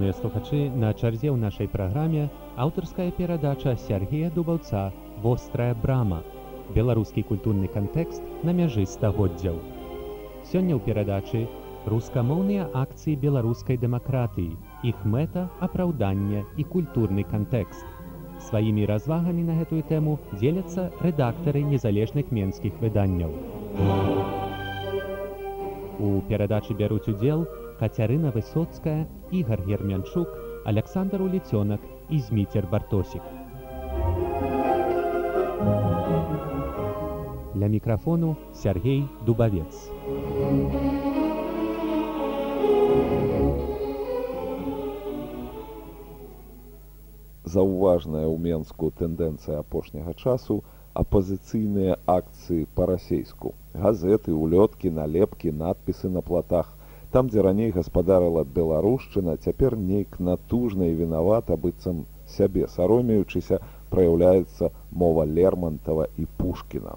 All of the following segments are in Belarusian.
Шаноўныя слухачы, на чарзе ў нашай праграме аўтарская перадача Сергея Дубаўца вострая брама. Беларускі культурны кантэкст на мяжы стагоддзяў. Сёння ў перадачы рускамоўныя акцыі беларускай дэмакратыі, іх мэта, апраўдання і культурны кантэкст. Сваімі развагамі на гэтую тэму дзеляцца рэдактары незалежных менскіх выданняў. У перадачы бяруць удзел Кацярына Высоцкая, Ігар Гермянчук, Александр Уліцёнак і Зміцер Бартосік. Для мікрафону Сергей Дубавец. Заўважная ў Менску тэндэнцыя апошняга часу апазіцыйныя акцыі па-расейску. Газеты, улёткі, налепкі, надпісы на платах. Там, дзе раней гаспадарыла беларушчына, цяпер нейк натужна і вінавата быццам сябе саромеючыся праяўляецца мова Лермантава і Пушкіна.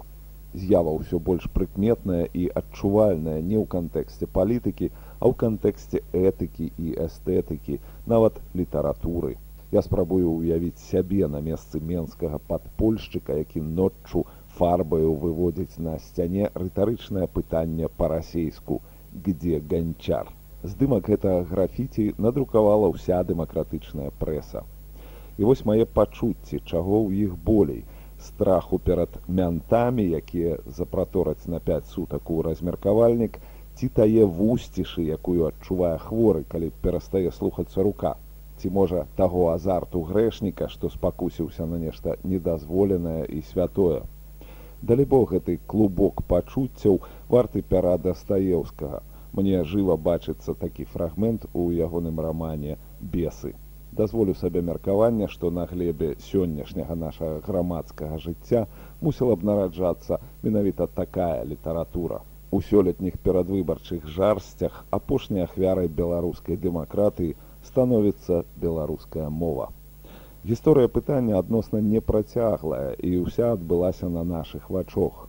З'ява ўсё больш прыкметная і адчувальная не ў кантэксце палітыкі, а ў кантэксце этыкі і эстэтыкі, нават літаратуры. Я спрабую ўявіць сябе на месцы менскага падпольшчыка, які ноччу фарбаю выводзіць на сцяне рытарычнае пытанне па-расейску, где ганчар. Здымак гэтага графіці надрукавала ўся дэмакратычная прэса. І вось мае пачуцці, чаго ў іх болей, страху перад мянтамі, якія запратораць на 5 сутак у размеркавальнік, ці тае вусцішы, якую адчувае хворы, калі перастае слухацца рука ці можа таго азарту грэшніка, што спакусіўся на нешта недазволенае і святое. Далі бог гэты клубок пачуццяў варты пяра дастаеўскага. Мне жыва бачыцца такі фрагмент у ягоным рамане бесы. Дазволю сабе меркаванне, што на глебе сённяшняга нашага грамадскага жыцця мусіла б нараджацца менавіта такая літаратура. У сёлетніх перадвыбарчых жарсцях апошняй ахвярай беларускай дэмакратыі становіцца беларуская мова. Гісторыя пытання адносна непрацяглая і ўся адбылася на нашых вачох.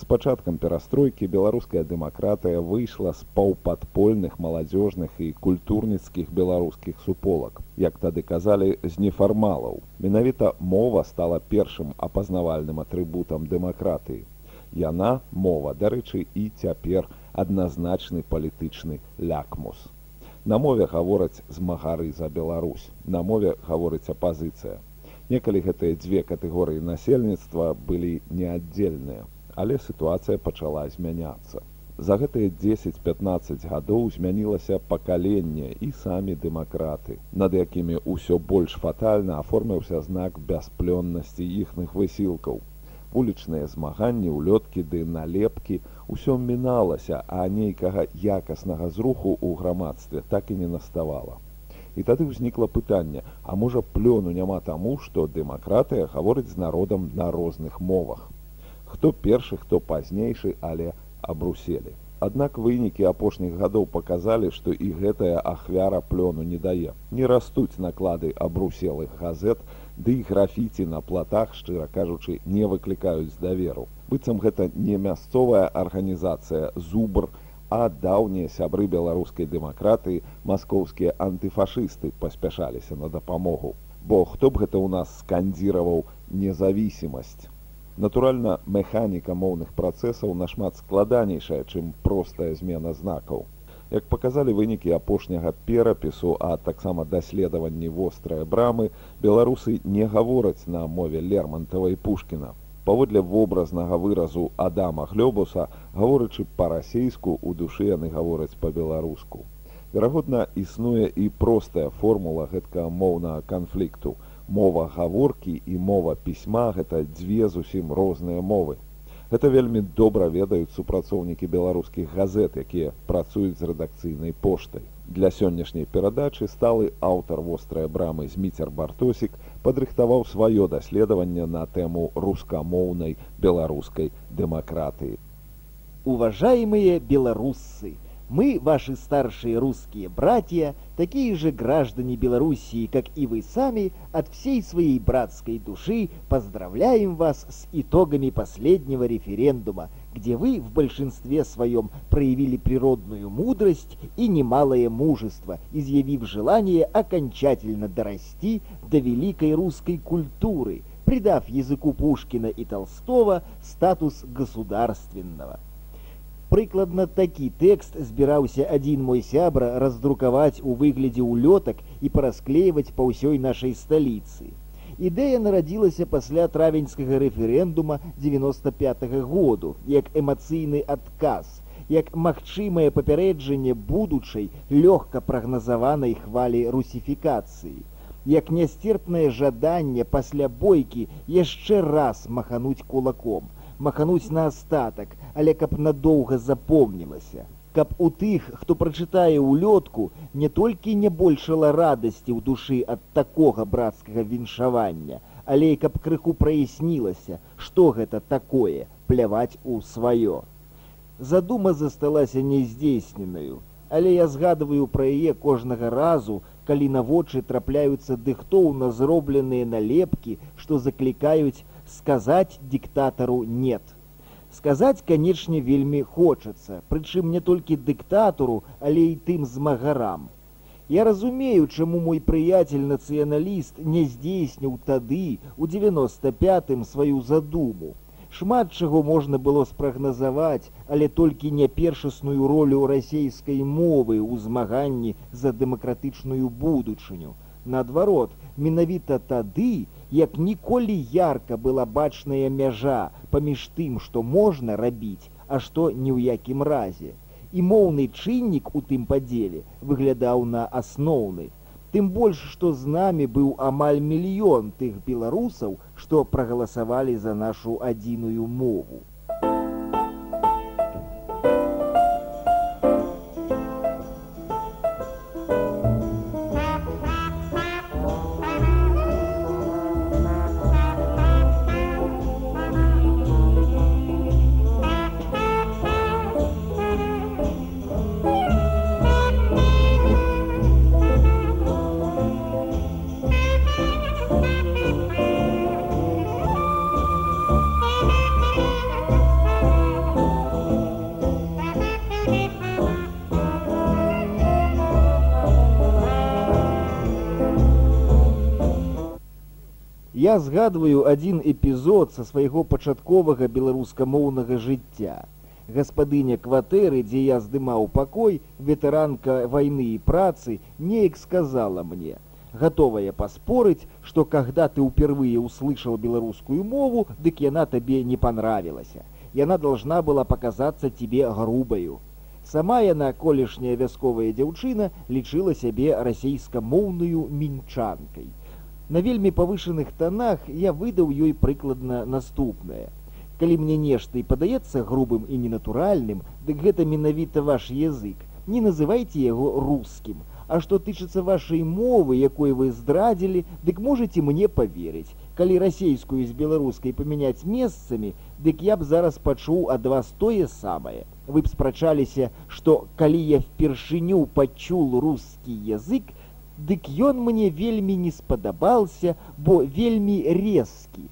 З пачаткам перастройкі беларуская дэмакратыя выйшла з паўпадпольных маладзёжных і культурніцкіх беларускіх суполак. Як тады казалі з нефармалаў. Менавіта мова стала першым апазнавальным атрыбутам дэмакратыі. Яна мова, дарэчы, і цяпер адназначны палітычны лякмус. На мове гавораць змагары за Беларусь. На мове гаворыць апазіцыя. Некалі гэтыя дзве катэгорыі насельніцтва былі неаддзельныя, але сітуацыя пачала змяняцца. За гэтыя 10-15 гадоў змянілася пакаленне і самі дэмакраты, над якімі ўсё больш фатальна аформіўся знак бясплённасці іхных высілкаў. Вулічныя змаганні улёткі ды налепкі ўсё міналася а нейкага якаснага зруху ў грамадстве так і не наставала. І тады ўзнікла пытанне а можа плёну няма таму што дэмакратыя гаворыць з народам на розных мовах хто першы хто пазнейшы але абруселі. Аднак вынікі апошніх гадоў паказалі што і гэтая ахвяра плёну не дае. Не растуць наклады абруселых газет ды і графіці на платах шчыра кажучы не выклікаюць даверу. Быццам гэта не мясцовая арганізацыя зубр а даўнія сябры беларускай дэмакратыі маскоўскія антыфашысты паспяшаліся на дапамогу. Бо хто б гэта ў нас скандзіраваў незавісімасць натуральна механіка моўных працэсаў нашмат складанейшая чым простая змена знакаў Як паказалі вынікі апошняга перапісу, а таксама даследаванні вострыя брамы, беларусы не гавораць на мове Лермантава і Пушкіна. Паводле вобразнага выразу Адама Глёбуса, гаворачы па-расейску, у душы яны гавораць па-беларуску. Верагодна, існуе і простая формула гэткага моўнага канфлікту. Мова гаворкі і мова пісьма гэта дзве зусім розныя мовы. Гэта вельмі добра ведаюць супрацоўнікі беларускіх газет, якія працуюць з рэдакцыйнай поштай. Для сённяшняй перадачы сталы аўтар вострыя брамы зміцер бартосік падрыхтаваў сваё даследаванне на тэму рускамоўнай беларускай дэмакратыі. Уважаемые беларусы, Мы, ваши старшие русские братья, такие же граждане Белоруссии, как и вы сами, от всей своей братской души поздравляем вас с итогами последнего референдума, где вы в большинстве своем проявили природную мудрость и немалое мужество, изъявив желание окончательно дорасти до великой русской культуры, придав языку Пушкина и Толстого статус государственного. Прыкладна такі тэкст збіраўся адзін мой сябра раздрукаваць у выглядзе ўлётак і парасклейваць па ўсёй нашай сталіцы. Ідэя нарадзілася пасля травеньскага рэферэндума 95 -го году, як эмацыйны адказ, як магчымае папярэджанне будучай лёгка прагназаванай хвалі русіфікацыі, як нястерпнае жаданне пасля бойкі яшчэ раз махануць кулаком – махануць на астатак, але каб надоўга запомнілася. Каб у тых, хто прачытае ўлётку, не толькі не большала радасці ў душы ад такога брацкага віншавання, але і каб крыху праяснілася, што гэта такое пляваць у сваё. Задума засталася няздзейсненаю, але я згадываю пра яе кожнага разу, калі на вочы трапляюцца дыхтоўна зробленыя налепкі, што заклікаюць сказаць дыктатару нет. Сказаць, канечне, вельмі хочацца, прычым не толькі дыктатару, але і тым змагарам. Я разумею, чаму мой прыяцель нацыяналіст не здзейсніў тады у 95 сваю задуму. Шмат чаго можна было спрагназаваць, але толькі не першасную ролю расейскай мовы ў змаганні за дэмакратычную будучыню. Наадварот, менавіта тады, як ніколі ярка была бачная мяжа паміж тым, што можна рабіць, а што ні ў якім разе. І моўны чыннік у тым падзеле выглядаў на асноўны. Тым больш, што з намі быў амаль мільён тых беларусаў, што прагаласавалі за нашу адзіную мову. Я згадваю адзін эпізод са свайго пачатковага беларускамоўнага жыцця. Гаспадыня кватэры, дзе я здымаў пакой, ветэранка вайны і працы неяк сказала мне: готовая паспорыць, што когда ты ўпервые услышал беларускую мову, дык яна табе не понравілася. Яна должна была показаться тебе грубаю. Сама яна колішняя вясковая дзяўчына лічыла сябе расійскамоўную мінчанкай. На вельмі павышаных тонах я выдаў ёй прыкладна наступнае. Калі мне нешта і падаецца грубым і ненатуральным, дык гэта менавіта ваш язык. Не называйте яго рускім. А што тычыцца вашай мовы, якой вы здрадзілі, дык можете мне поверыць. Калі расейскую з беларускай памяняць месцамі, дык я б зараз пачуў ад вас тое самае. Вы б спрачаліся, што калі я впершыню пачул рускі язык, Дык ён мне вельмі не спадабаўся, бо вельмі резкі.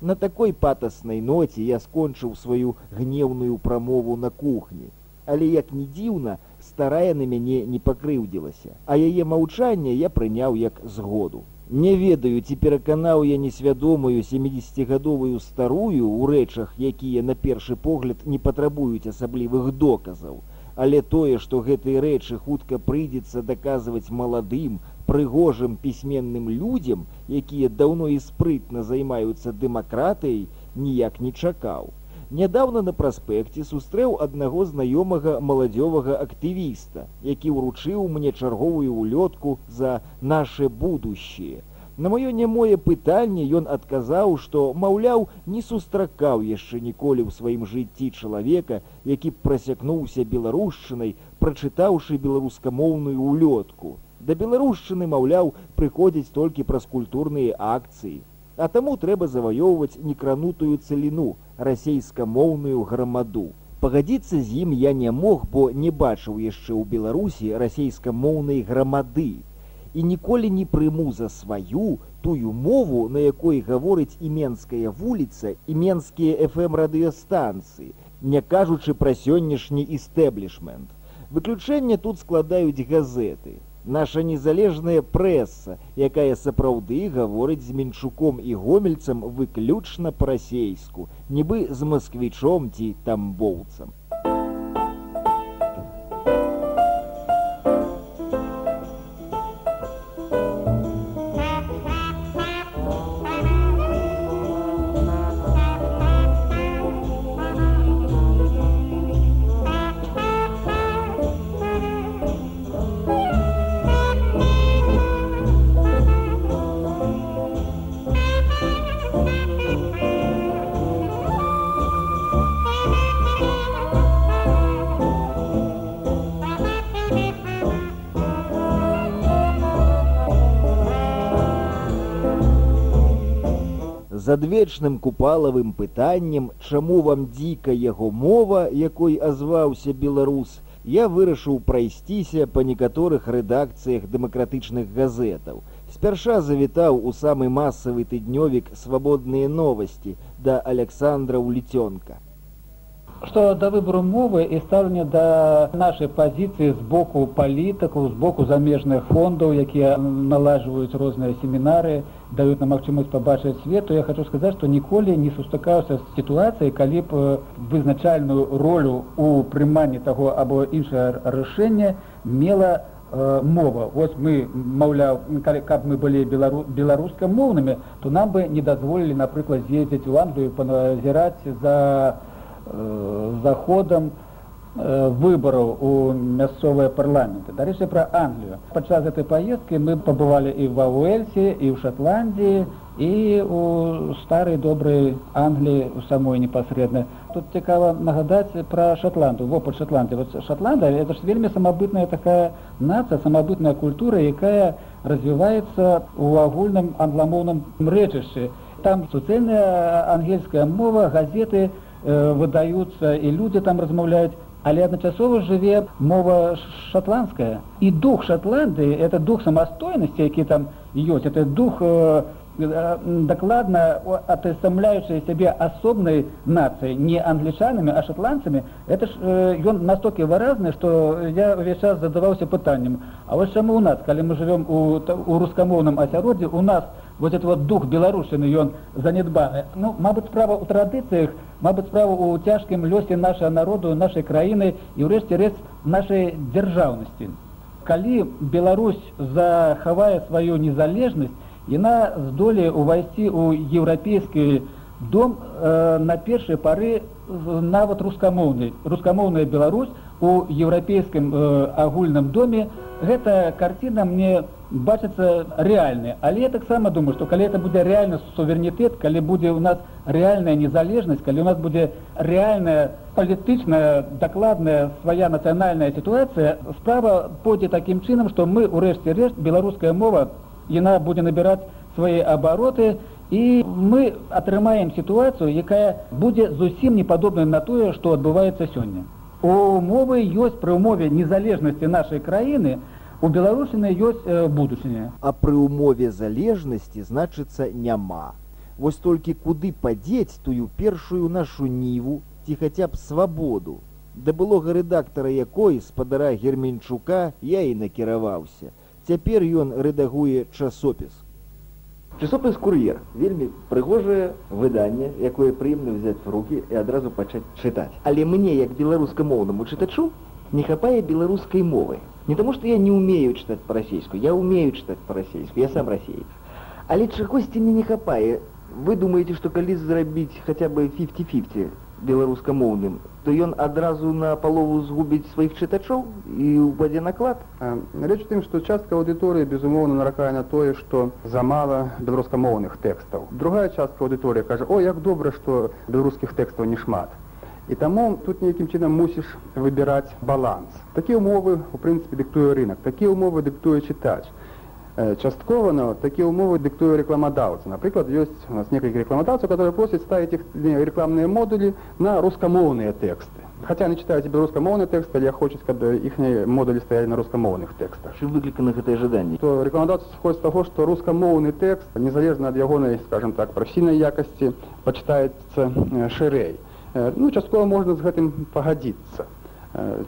На такой патаснай ноце я скончыў сваю гневную прамову на кухні. Але як не дзіўна, старая на мяне не пакрыўдзілася, а яе маўчанне я прыняў як згоду. Не ведаю, ці пераканаў я несвядомую 70гадовую старую ў рэчах, якія на першы погляд не патрабуюць асаблівых доказаў. Але тое, што гэтыя рэчы хутка прыйдзецца даказваць маладым, прыгожым пісьменным людзям, якія даўно і спрытна займаюцца дэмакратыяй, ніяк не чакаў. Нядаўна на праспекце сустрэў аднаго знаёмага маладзёвага актывіста, які ўручыў мне чарговую ўлётку за наше будущее. На маё нямое пытанне ён адказаў, што, маўляў, не сустракаў яшчэ ніколі ў сваім жыцці чалавека, які б прасякнуўся беларушчынай, прачытаўшы беларускамоўную ўлётку. Да беларушчыны, маўляў, прыходзіць толькі праз культурныя акцыі. А таму трэба заваёўваць некранутую цаліну расейскамоўную грамаду. Пагадзіцца з ім я не мог, бо не бачыў яшчэ ў Беларусі расейскамоўнай грамады і ніколі не прыму за сваю тую мову, на якой гаворыць іменская вуліца і менскія FM радыёстанцыі, не кажучы пра сённяшні істэблішмент. Выключэнне тут складаюць газеты наша незалежная прэса, якая сапраўды гаворыць з менчуком і гомельцам выключна па-расейску, нібы з масквічом ці тамбоўцам. З адвечным купалавым пытаннем, чаму вам дзіка яго мова, якой азваўся беларус, я вырашыў прайсціся па некаторых рэдакцыях дэмакратычных газетаў. Спярша завітаў у самы масавы тыднёвік свабодныя новасці да Александра Уліцёнка что до выбору мовы и ставлення до нашей позиции з боку палітыкаў з боку замежных фондаў якія налажваюць розныя семінары даюць нам магчымасць пабачыць свету я хочу сказаць что ніколі не сустракаўся з сітуацыяй калі б вызначальную ролю у прыманні таго або іншае рашэнне мела мова. Вось мы маўляў калі каб мы былі белару беларускамоўнымі то нам бы не дазволілі напрыклад з'ездзіць у англію паназіраць за Э, заходам э, выбараў у мясцовыя парламенты дарэчы пра англію. Падчас гэтай паездкі мы пабывалі і ва уэльсе і ў шотландіі і у старай добрай англіі у самой непасрэдна тут цікава нагадаць пра шотланду вопыт шотландды вот шотланда это ж вельмі самабытная такая нацыя самабытная культура якая развіваецца у агульным англамоўным рэчышчы там суцэльная ангельская мова газеты Э, выдаюцца і людзі там размаўляюць але адначасова жыве мова шотландская і дух шотландыі это дух самастойнасці які там ёсць. Это дух э, э, дакладна атасамляючыя сябе асобнай нацыі. Не англічанамі а шотландцамі это ж ён настолькі выразны што я ўвесь час задаваўся пытаннем. А вось чаму у нас калі мы живвем у, у рускамоўным асяроддзі у нас вот это вот дух беларушыны ён занядбаны ну мабыць справа ў традыцыях мабыць справа ў цяжкім лёсе нашага народу нашай краіны і ўрэшце рэц нашай дзяржаўнасці калі Беларусь захавае сваю незалежнасць яна здолее увайсці ў еўрапейскі дом э, на першай пары нават рускамоўнай рускамоўная Беларусь у еўрапейскім э, агульным доме гэта карціна мне не бачацца рэальныя але я таксама думаю што калі это будзе рэальны суверэнітэт калі будзе ў нас рэальная незалежнасць калі у нас будзе рэальная палітычная дакладная свая нацыянальная сітуацыя справа пойдзе такім чынам што мы ўрэшце рэшт беларуская мова яна будзе набіраць свае абароты і мы атрымаем сітуацыю якая будзе зусім не падобная на тое што адбываецца сёння. Умовы ёсць пры ўмове незалежнасці нашай краіны у беларусіны ёсць э, будучыня. А пры умове залежнасці значыцца няма. Вось толькі куды падзець тую першую нашу ніву ці хаця б свабоду. Да былога рэдактара якой спадара герменчука я і накіраваўся. Цяпер ён рэдагуе часопіс. Часопіс кур'ер вельмі прыгожае выданне якое прыемна взять в руки і адразу пачаць чытаць. Але мне як беларускамоўнаму чытачу не хапае беларускай мовы Не потому, что я не умею читать по-российску, я умею читать по-российску, я сам россиец. Але чагосьці мне не хапае. Вы думаеце, што калі зрабіць хаця бы 50-50 беларускамоўным, то ён адразу на палову згубіць сваіх чытачоў і ўпадзе наклад. Рэч тым, што частка аўдыторыі безумоўна наракае на тое, што замала беларускамоўных тэкстаў. Другая частка аўдыторыі кажа: о, як добра, што беларускіх тэкстаў не шмат. І таму тут нейкім чынам мусіш выбіраць баланс. Такія ўмовы у прынцыпе дыктуе рынок, такія ўмовы дыктуе чытач. Часткова на такія ўмовы дыктуе рэкламадаўца. Напрыклад, ёсць у нас некалькі рэкламадаўцаў, которые просяць ставіць іх рэкламныя модулі на рускамоўныя тэксты. Хаця яны чытаюць беларускамоўны тэкст, але хочуць, каб іхнія модулі стаялі на рускамоўных тэкстах. Чым выклікана гэтае жаданне? То рэкламадаўца сходзіць з таго, што рускамоўны тэкст, незалежна ад ягонай, скажем так, прафесійнай якасці, пачытаецца шырэй. Ну, часткова можна з гэтым пагадзіцца.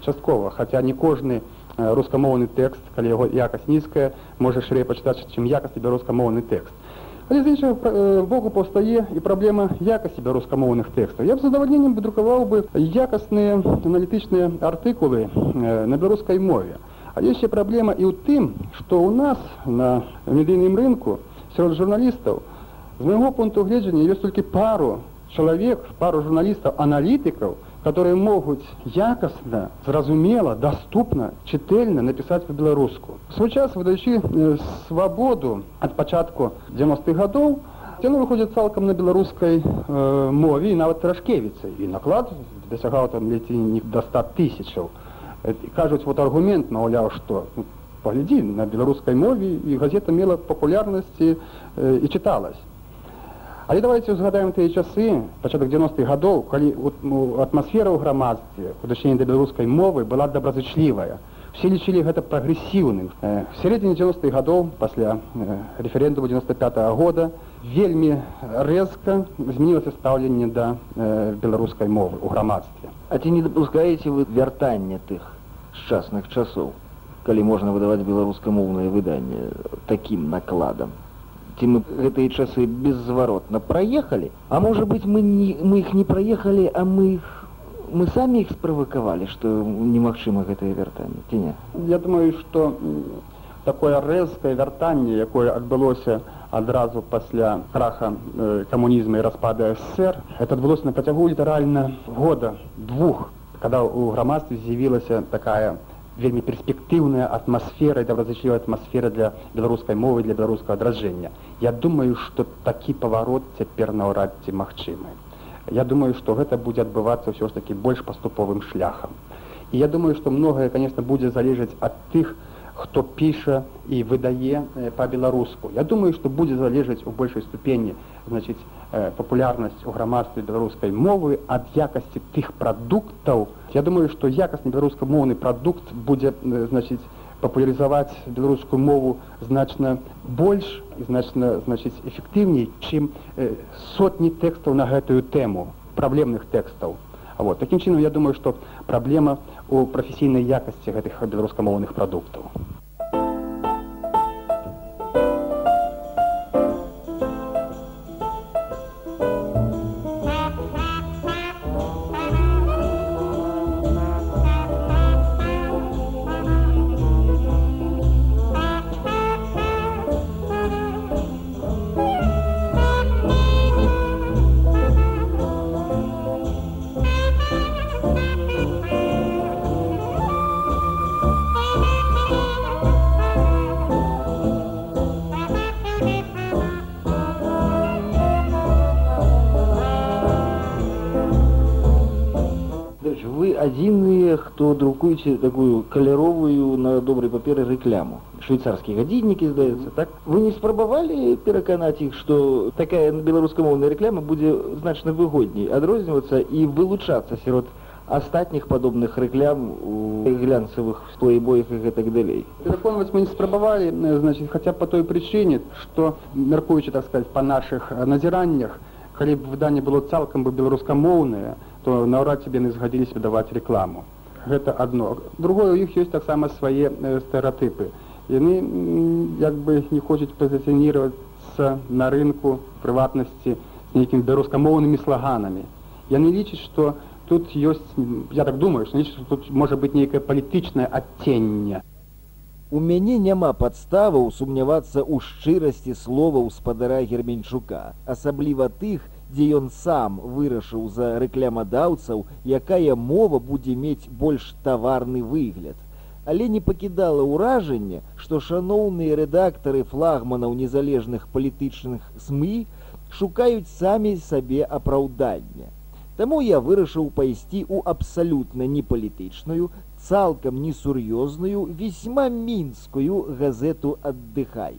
Часткова, хаця не кожны рускамоўны тэкст, калі яго якасць нізкая, можа шырэй пачытаць, чым якасць беларускамоўны тэкст. Але з іншага боку паўстае і праблема якасці беларускамоўных тэкстаў. Я б задавальненнем выдрукаваў бы якасныя аналітычныя артыкулы на беларускай мове. А яшчэ праблема і ў тым, што ў нас на медыйным рынку сярод журналістаў з майго пункту гледжання ёсць толькі пару чалавек, пару журналістаў аналітыкаў, которые могуць якасна, зразумела, доступна, чытэльна напісаць па-беларуску. Свой час выдаючы э, свабоду ад пачатку 90-х гадоў, яны выходзяць цалкам на беларускай э, мове і нават трашкевіцы і наклад дасягаў там леці не да 100 тысячаў. кажуць вот аргумент маўляў, што ну, паглядзі на беларускай мове і газета мела папулярнасці э, і чыталась. Але давайте згадаем тыя часы пачатак 90-х гадоў, калі ну, атмасфера ў грамадстве у дачыненні да беларускай мовы была добразычлівая. Все лічылі гэта прагрэсіўным. Э, в сярэдзіне 90-х гадоў пасля э, рэферэндуму 95 -го года вельмі рэзка змянілася стаўленне да э, беларускай мовы ў грамадстве. А ці не дапускаеце вы вяртання тых шчасных часоў, калі можна выдаваць беларускамоўнае выданне такім накладам? Ці мы гэтыя часы беззваротна праехалі а можа быть мы не мы іх не праехалі а мы их мы самі іх справакавалі што немагчыма гэтае вяртанне ці не я думаю что такое рэзкае вяртанне якое адбылося адразу пасля краха э, камунізма і распада ссср это адбылося на працягу літаральна года двух когда у грамадстве з'явілася такая вельмі перспектыўная атмасфера і добразычлівая атмасфера для беларускай мовы для беларускага адраджэння. Я думаю что такі паварот цяпер наўрад ці магчымы. Я думаю что гэта будзе адбывацца ўсё ж таки больш паступовым шляхам. І я думаю что многае конечно будзе залежаць ад тых хто піша і выдае па-беларуску. Я думаю что будзе залежаць у большай ступені значить папулярнасць у грамадстве беларускай мовы ад якасці тых прадуктаў. Я думаю что якасны беларускамоўны прадукт будзе значить папулярызаваць беларускую мову значна больш і значна значыць эфектыўней чым сотні тэкстаў на гэтую тэму праблемных тэкстаў. Вот. Таким чынам я думаю что праблема у прафесійнай якасці гэтых беларускамоўных прадуктаў друкуеце такую каляровую на добрай паперы рэкляму швейцарскія гадзіннікі здаецца так вы не спрабавалі пераканаць іх што такая беларускамоўная рэкляма будзе значна выгодней адрознівацца і вылучацца сярод астатніх падобных рэклям у глянцавых плейбоях і гэтак далей пераконваць мы не спрабавалі значит хаця по той прычыне што мяркуючы так сказать па наших назіраннях калі б выданне было цалкам бы беларускамоўнае то наўрад ці яны згадзіліся даваць рэкламу гэта адно. Другое у іх ёсць таксама свае стэеатыпы. Яны як бы не хочуць пазіцыніравацца на рынку прыватнасці з нейкімі беларускамоўнымі слаганамі. Яны лічаць што тут ёсць я так думаю што лічаць, тут можа быць нейкае палітычнае адценне. У мяне няма падставаў сумнявацца ў шчырасці словаў спадара герменчука асабліва тых дзе ён сам вырашыў за рэклямадаўцаў, якая мова будзе мець больш таварны выгляд. Але не пакідала ўражання, што шаноўныя рэдактары флагманаў незалежных палітычных СМ шукаюць самі сабе апраўдання. Таму я вырашыў пайсці ў абсалютна непалітычную, цалкам несур'ёзную, весьма мінскую газету аддыхай.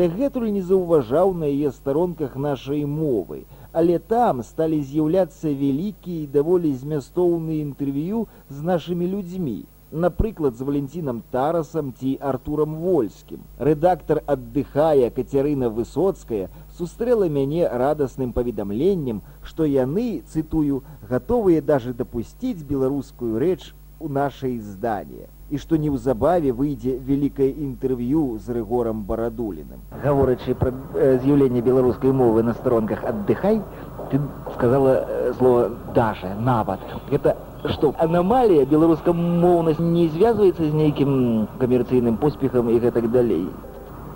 Дагэтуль не заўважаў на яе старонках нашай мовы, але там сталі з'яўляцца вялікія і даволі змястоўныя інтэрв'ю з нашымі людзьмі, напрыклад з валенцінам тарасам ці артурам вольскім. Рэдактор аддыхае кацярына высоцкая сустрэла мяне радасным паведамленнем што яны цытую гатовыя даже дапусціць беларускую рэч у нашай здание і што неўзабаве выйдзе вялікае інтэрв'ю з рэгорам барадуліным. Гаворачы пра з'яўленне беларускай мовы на старонках аддыхай ты сказала слово даша нават это што анамалія беларускамоўнасць не звязваецца з нейкім камерцыйным поспехам і гэтак далей.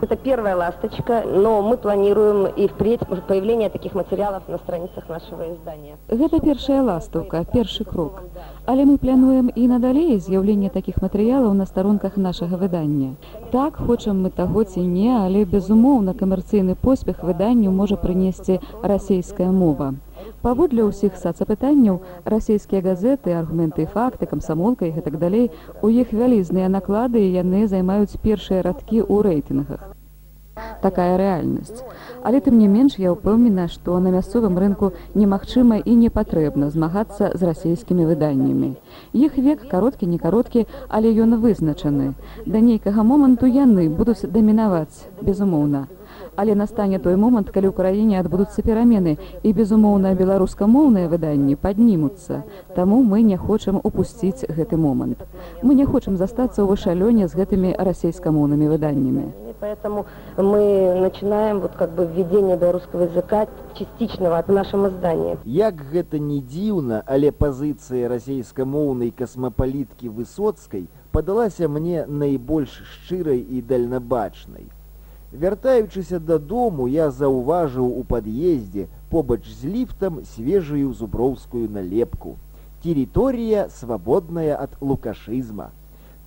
Это первая ласточка, но мы планируем и впредь появление таких материалов на страницах нашего издания. Гэта першая ластаўка, першы крок. Але мы плануем і надалей з'яўленне такіх матэрыялаў на старонках нашага выдання. Так хочам мы таго ці не, але безумоўна камерцыйны поспех выданню можа прынесці расійская мова. Паводле ўсіх сацапытанняў расійскія газеты, аргументы і факты, камсамолка і гэтак далей, у іх вялізныя наклады і яны займаюць першыя радкі ў рэйтынгах. Такая рэальнасць. Але тым не менш я ўпэўнена, што на мясцовым рынку немагчыма і не патрэбна змагацца з расійскімі выданнямі. Іх век кароткі, не кароткі, але ён вызначаны. Да нейкага моманту яны будуць дамінаваць, безумоўна але настане той момант калі ў краіне адбудуцца перамены і безумоўна беларускамоўныя выданні паднімуцца. Таму мы не хочам упусціць гэты момант. Мы не хочам застацца ў вышалёне з гэтымі расійскамоўнымі выданнямі. Поэтому мы начинаем вот как бы введение беларускага языка частичного от нашем издании. Як гэта не дзіўна але пазіцыя расійскамоўнай касмапаліткі высоцкай падалася мне найбольш шчырай і дальнабачнай Вяртаючыся дадому, я заўважыў у пад'ездзе побач з ліфтам свежую зуброўскую налепку. Тэрыторыя свабодная ад лукашызма.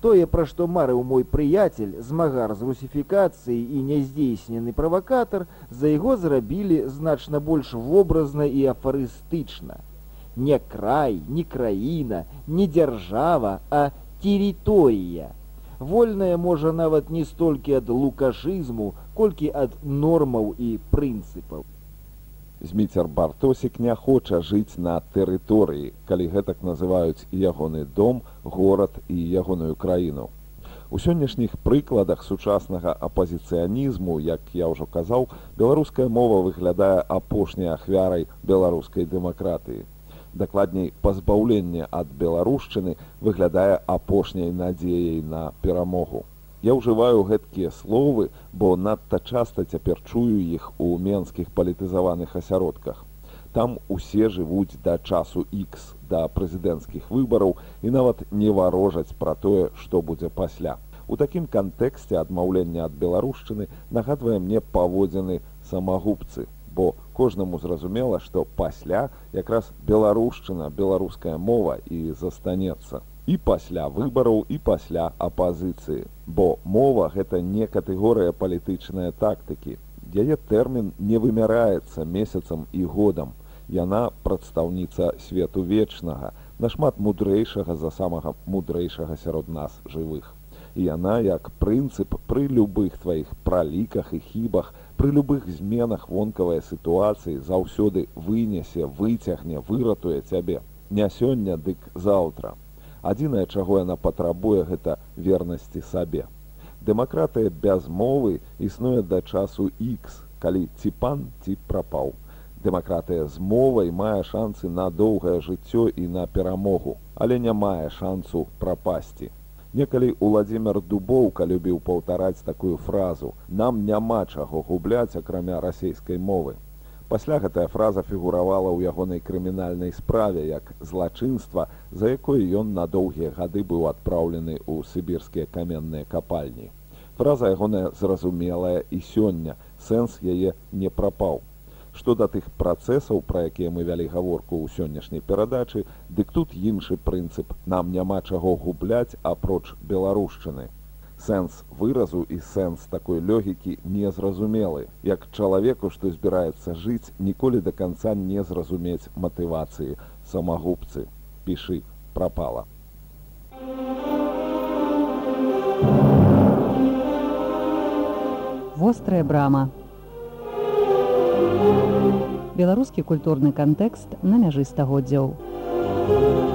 Тое, пра што марыў мой прыяцель, змагар з русіфікацыяй і няздзейснены правакатар, за яго зрабілі значна больш вобразна і афарыстычна. Не край, не краіна, не дзяржава, а тэрыторыя вольная можа нават не столькі ад лукашызму, колькі ад нормаў і прынцыпаў. Зміцер бартосік не хоча жыць на тэрыторыі, калі гэтак называюць ягоны дом, горад і ягоную краіну. У сённяшніх прыкладах сучаснага апазіцыянізму, як я ўжо казаў, беларуская мова выглядае апошняй ахвярай беларускай дэмакратыі дакладней пазбаўленне ад беларушчыны выглядае апошняй надзеяй на перамогу. Я ўжываю гэткія словы, бо надта часта цяпер чую іх у менскіх палітызаваных асяродках. Там усе жывуць да часу X да прэзідэнцкіх выбараў і нават не варожаць пра тое, што будзе пасля. У такім кантэксце адмаўлення ад беларушчыны нагадвае мне паводзіны самагубцы бо кожнаму зразумела, што пасля якраз беларушчына, беларуская мова і застанецца. І пасля выбараў і пасля апазіцыі. Бо мова гэта не катэгорыя палітычнай тактыкі. Яе тэрмін не вымяраецца месяцам і годам. Яна прадстаўніца свету вечнага, нашмат мудрэйшага за самага мудрэйшага сярод нас жывых. І яна як прынцып пры любых тваіх праліках і хібах, Пры любых зменах вонкавай сітуацыі заўсёды вынесе, выцягне, выратуе цябе. Не сёння, дык заўтра. Адзінае, чаго яна патрабуе гэта вернасці сабе. Дэмакратыя без мовы існуе да часу X, калі ці пан ці прапаў. Дэмакратыя з мовай мае шансы на доўгае жыццё і на перамогу, але не мае шансу прапасці. Некалі Уладзімир Дубоўка любіў паўтараць такую фразу: нам няма чаго губляць акрамя расійскай мовы. Пасля гэтая фраза фігуравала ў ягонай крымінальнай справе як злачынства, за якой ён на доўгія гады быў адпраўлены ў сібірскія каменныя капальні. Фраза ягоная зразумелая і сёння сэнс яе не прапаў. Што да тых працэсаў, пра якія мы вялі гаворку ў сённяшняй перадачы, дык тут іншы прынцып. Нам няма чаго губляць апроч беларушчыны. Сэнс выразу і сэнс такой лёгікі незразумелы. Як чалавеку, што збіраецца жыць, ніколі да канца не зразумець матывацыі самагубцы. Пішы, прапала. Вострая брама. Беларускі культурны кантэкст на мяжы стагоддзяў.